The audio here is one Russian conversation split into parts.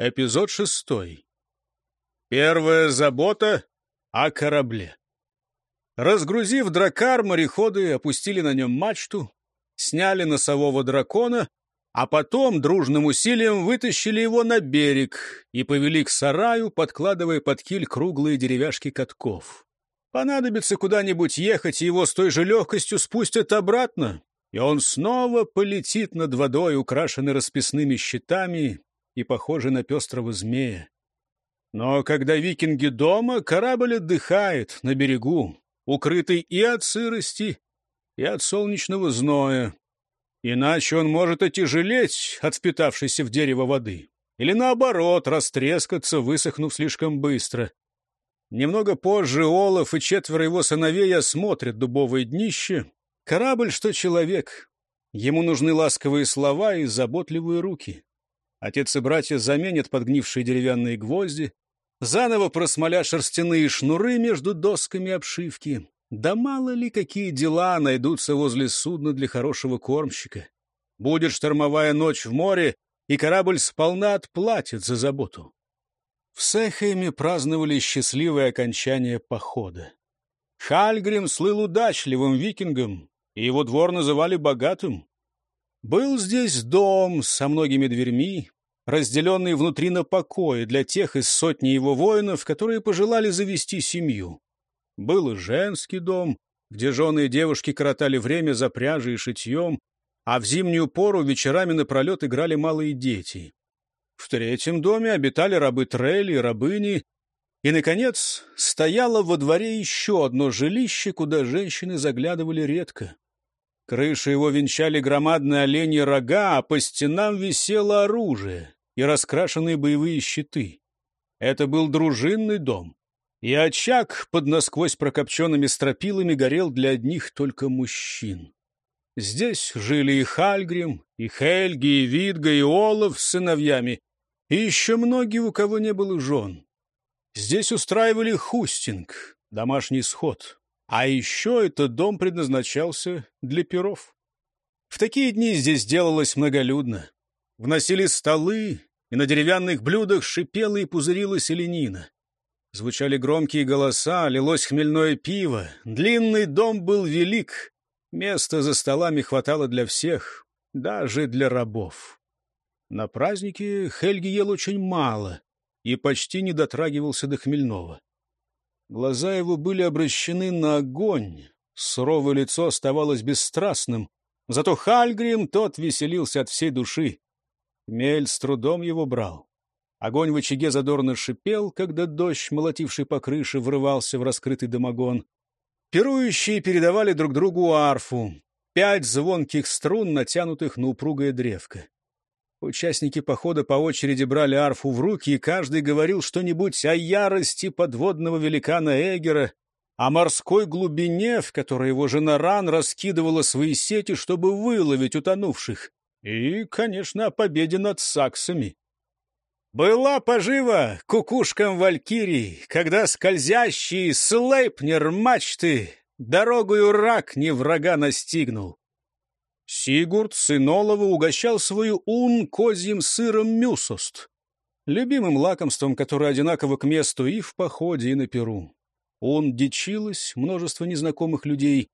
Эпизод шестой. Первая забота о корабле. Разгрузив дракар, мореходы опустили на нем мачту, сняли носового дракона, а потом дружным усилием вытащили его на берег и повели к сараю, подкладывая под киль круглые деревяшки катков. Понадобится куда-нибудь ехать, и его с той же легкостью спустят обратно, и он снова полетит над водой, украшенный расписными щитами и похожий на пестрого змея. Но когда викинги дома, корабль отдыхает на берегу, укрытый и от сырости, и от солнечного зноя. Иначе он может отяжелеть от впитавшейся в дерево воды. Или наоборот, растрескаться, высохнув слишком быстро. Немного позже Олаф и четверо его сыновей осмотрят дубовое днище. Корабль, что человек. Ему нужны ласковые слова и заботливые руки. Отец и братья заменят подгнившие деревянные гвозди, заново просмолят шерстяные шнуры между досками обшивки. Да мало ли какие дела найдутся возле судна для хорошего кормщика. Будет штормовая ночь в море, и корабль сполна отплатит за заботу. В Сехейме праздновали счастливое окончание похода. Хальгрим слыл удачливым викингом, и его двор называли богатым. Был здесь дом со многими дверьми, разделенный внутри на покои для тех из сотни его воинов, которые пожелали завести семью. Был и женский дом, где жены и девушки коротали время за пряжей и шитьем, а в зимнюю пору вечерами напролет играли малые дети. В третьем доме обитали рабы Трелли и рабыни, и, наконец, стояло во дворе еще одно жилище, куда женщины заглядывали редко. Крыши его венчали громадные оленьи рога, а по стенам висело оружие и раскрашенные боевые щиты. Это был дружинный дом, и очаг под насквозь прокопченными стропилами горел для одних только мужчин. Здесь жили и Хальгрим, и Хельги, и Видга, и Олаф с сыновьями, и еще многие, у кого не было жен. Здесь устраивали хустинг, домашний сход. А еще этот дом предназначался для перов. В такие дни здесь делалось многолюдно. Вносили столы, и на деревянных блюдах шипела и пузырилась ленина. Звучали громкие голоса, лилось хмельное пиво. Длинный дом был велик. Места за столами хватало для всех, даже для рабов. На празднике Хельги ел очень мало и почти не дотрагивался до хмельного. Глаза его были обращены на огонь, суровое лицо оставалось бесстрастным, зато Хальгрим тот веселился от всей души. Мель с трудом его брал. Огонь в очаге задорно шипел, когда дождь, молотивший по крыше, врывался в раскрытый дымогон. Пирующие передавали друг другу арфу, пять звонких струн, натянутых на упругое древко. Участники похода по очереди брали арфу в руки, и каждый говорил что-нибудь о ярости подводного великана Эгера, о морской глубине, в которой его жена Ран раскидывала свои сети, чтобы выловить утонувших, и, конечно, о победе над саксами. Была пожива кукушкам Валькирий, когда скользящий слейпнер мачты дорогою рак не врага настигнул. Сигурд, сын Олова, угощал свою ун козьим сыром мюсост, любимым лакомством, которое одинаково к месту и в походе, и на перу. Он дичилось, множество незнакомых людей,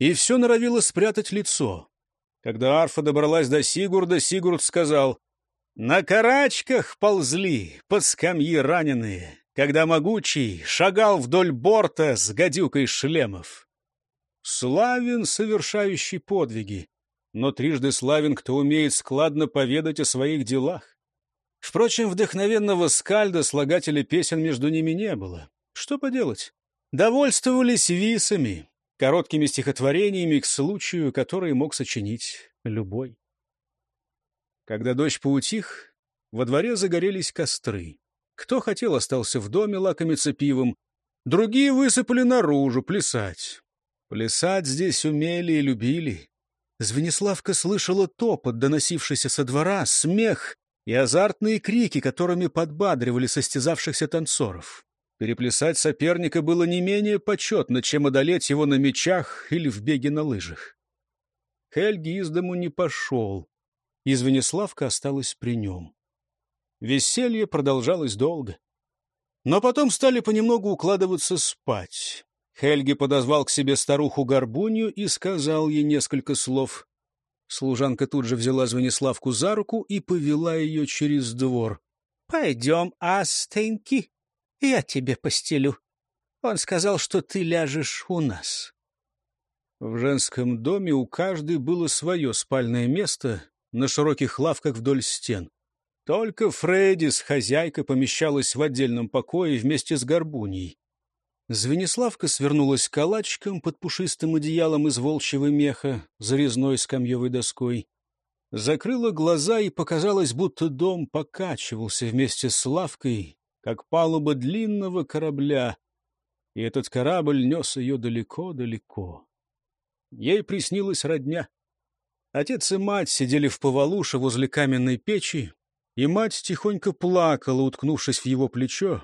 и все норовило спрятать лицо. Когда арфа добралась до Сигурда, Сигурд сказал, «На карачках ползли под скамьи раненые, когда могучий шагал вдоль борта с гадюкой шлемов. Славен совершающий подвиги, но трижды славен, кто умеет складно поведать о своих делах. Впрочем, вдохновенного скальда, слагателя песен между ними не было. Что поделать? Довольствовались висами, короткими стихотворениями к случаю, который мог сочинить любой. Когда дождь поутих, во дворе загорелись костры. Кто хотел, остался в доме лакомиться пивом, другие высыпали наружу плясать. Плясать здесь умели и любили. Звениславка слышала топот, доносившийся со двора, смех и азартные крики, которыми подбадривали состязавшихся танцоров. Переплясать соперника было не менее почетно, чем одолеть его на мечах или в беге на лыжах. Хельги из дому не пошел, и Звениславка осталась при нем. Веселье продолжалось долго. Но потом стали понемногу укладываться спать. Хельги подозвал к себе старуху Горбунью и сказал ей несколько слов. Служанка тут же взяла Звениславку за руку и повела ее через двор. — Пойдем, Астеньки, я тебе постелю. Он сказал, что ты ляжешь у нас. В женском доме у каждой было свое спальное место на широких лавках вдоль стен. Только Фредди с хозяйкой помещалась в отдельном покое вместе с Горбуней. Звениславка свернулась калачиком под пушистым одеялом из волчьего меха, зарезной скамьевой доской. Закрыла глаза и показалось, будто дом покачивался вместе с лавкой, как палуба длинного корабля, и этот корабль нес ее далеко-далеко. Ей приснилась родня. Отец и мать сидели в повалуше возле каменной печи, и мать тихонько плакала, уткнувшись в его плечо,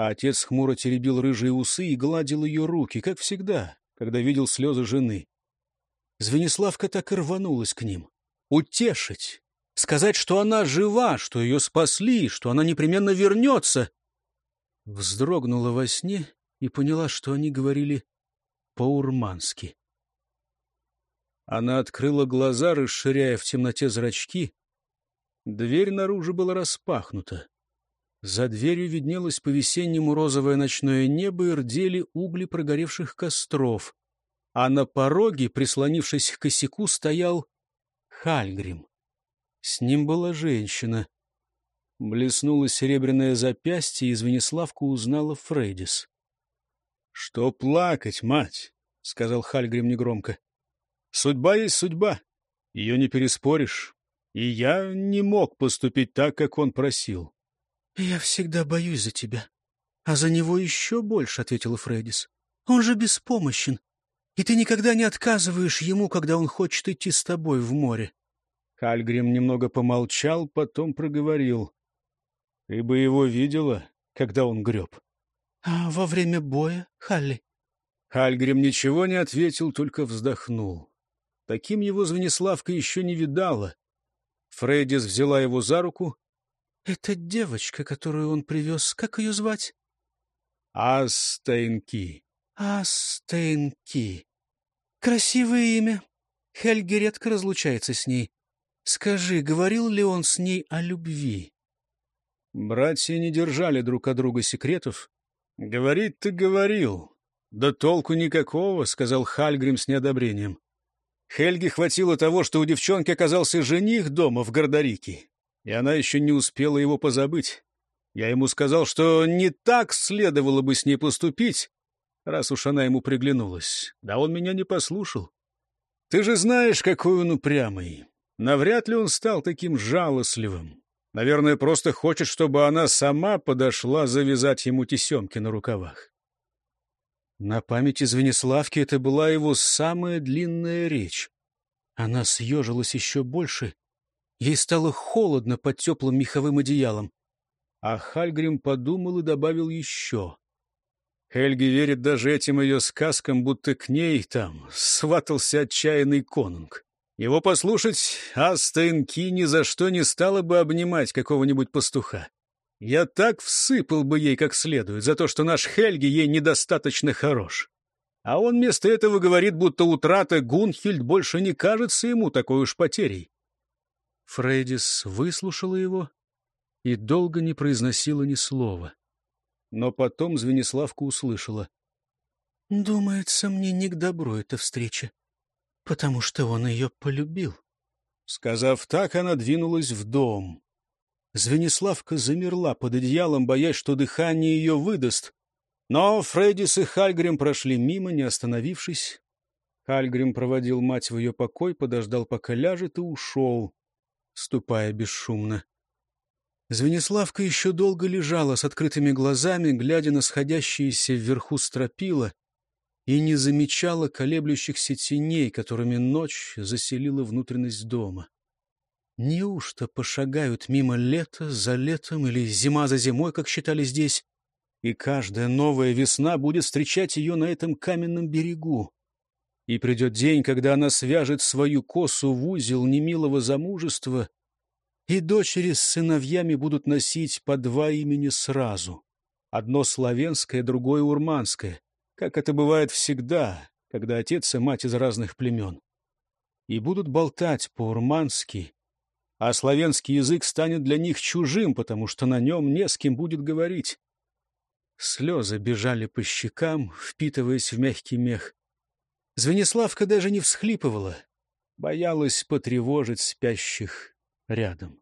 а отец хмуро теребил рыжие усы и гладил ее руки, как всегда, когда видел слезы жены. Звениславка так и рванулась к ним. Утешить, сказать, что она жива, что ее спасли, что она непременно вернется. Вздрогнула во сне и поняла, что они говорили по-урмански. Она открыла глаза, расширяя в темноте зрачки, Дверь наружу была распахнута. За дверью виднелось по-весеннему розовое ночное небо и рдели угли прогоревших костров. А на пороге, прислонившись к косяку, стоял Хальгрим. С ним была женщина. Блеснуло серебряное запястье, и Звениславка узнала Фрейдис. — Что плакать, мать? — сказал Хальгрим негромко. — Судьба есть судьба. Ее не переспоришь и я не мог поступить так, как он просил. — Я всегда боюсь за тебя. А за него еще больше, — ответила Фреддис. — Он же беспомощен, и ты никогда не отказываешь ему, когда он хочет идти с тобой в море. Хальгрим немного помолчал, потом проговорил. — Ты бы его видела, когда он греб? — А во время боя, Халли? Хальгрим ничего не ответил, только вздохнул. Таким его Звениславка еще не видала. Фрейдис взяла его за руку. — Это девочка, которую он привез. Как ее звать? — Астейнки. — Астейнки. Красивое имя. Хельги редко разлучается с ней. Скажи, говорил ли он с ней о любви? Братья не держали друг от друга секретов. — Говорить ты говорил. — Да толку никакого, — сказал Хальгрим с неодобрением. Хельге хватило того, что у девчонки оказался жених дома в Гордарике, и она еще не успела его позабыть. Я ему сказал, что не так следовало бы с ней поступить, раз уж она ему приглянулась. Да он меня не послушал. Ты же знаешь, какой он упрямый. Навряд ли он стал таким жалостливым. Наверное, просто хочет, чтобы она сама подошла завязать ему тесемки на рукавах. На памяти Звениславки это была его самая длинная речь. Она съежилась еще больше. Ей стало холодно под теплым меховым одеялом. А Хальгрим подумал и добавил еще. Хельги верит даже этим ее сказкам, будто к ней там сватался отчаянный конунг. Его послушать, Астенки ни за что не стала бы обнимать какого-нибудь пастуха. Я так всыпал бы ей как следует за то, что наш Хельги ей недостаточно хорош. А он вместо этого говорит, будто утрата Гунхильд больше не кажется ему такой уж потерей. Фрейдис выслушала его и долго не произносила ни слова. Но потом Звениславка услышала. — Думается, мне не к добру эта встреча, потому что он ее полюбил. Сказав так, она двинулась в дом. Звениславка замерла под одеялом, боясь, что дыхание ее выдаст. Но Фреддис и Хальгрим прошли мимо, не остановившись. Хальгрим проводил мать в ее покой, подождал, пока ляжет, и ушел, ступая бесшумно. Звениславка еще долго лежала с открытыми глазами, глядя на сходящиеся вверху стропила, и не замечала колеблющихся теней, которыми ночь заселила внутренность дома. Неужто пошагают мимо лета за летом или зима за зимой, как считали здесь, и каждая новая весна будет встречать ее на этом каменном берегу? И придет день, когда она свяжет свою косу в узел немилого замужества и дочери с сыновьями будут носить по два имени сразу. Одно славянское, другое урманское, как это бывает всегда, когда отец и мать из разных племен. И будут болтать по-урмански, а славянский язык станет для них чужим, потому что на нем не с кем будет говорить. Слезы бежали по щекам, впитываясь в мягкий мех. Звениславка даже не всхлипывала, боялась потревожить спящих рядом.